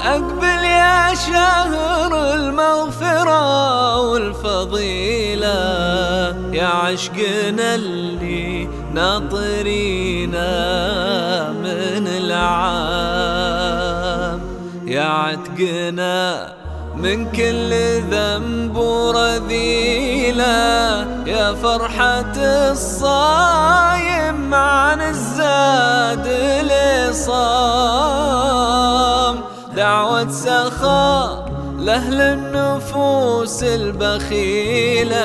أقبل يا شهر المغفرة والفضيلة. يا عشقنا اللي ناطرينا من العام. يا عتقنا من كل ذنب ورذيلة يا فرحة الصايم عن الزاد اللي صام دعوة سخاء لأهل النفوس البخيلة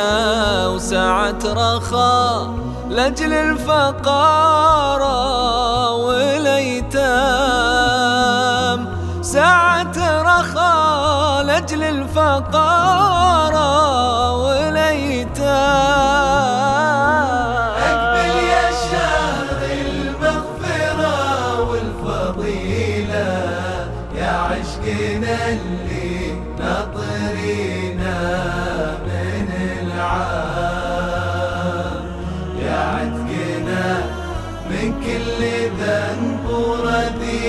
وسعة رخاء لأجل الفقارة والأيتام. سعة رخاء لأجل الفقارة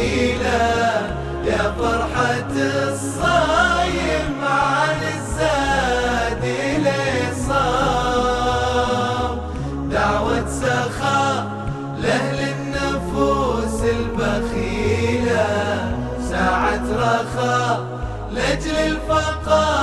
جميلة يا فرحة الصايم عن الزاد اللي دعوة سخاء لأهل النفوس البخيلة. ساعة رخاء لأجل الفقر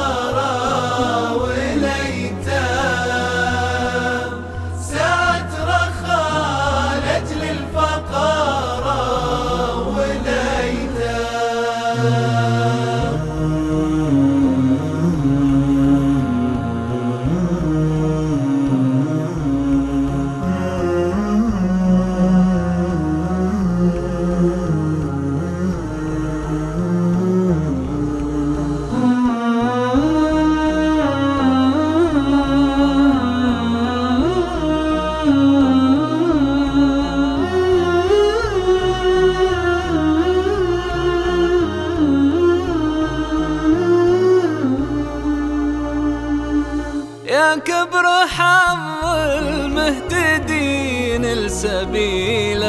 يا كبر حظ المهتدين السبيلة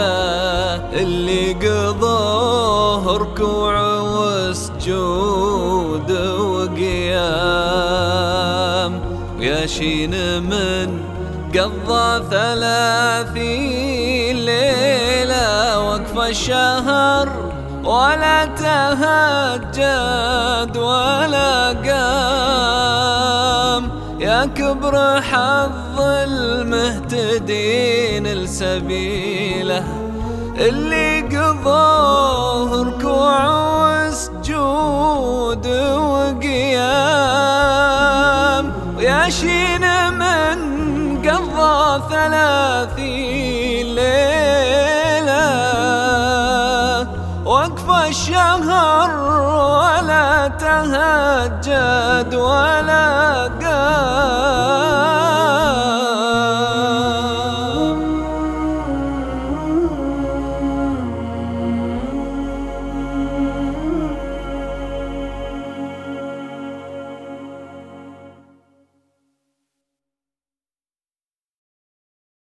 اللي قضوه ركوع وسجود وقيام. ويا شين من قضى ثلاثين ليلة وقف الشهر، ولا تهجد ولا قام. كبر حظ المهتدين السبيله اللي قضوه ركوع وسجود وقيام. ويا شين من قضى ثلاثين ليلة. وقف الشهر تهجد ولا قام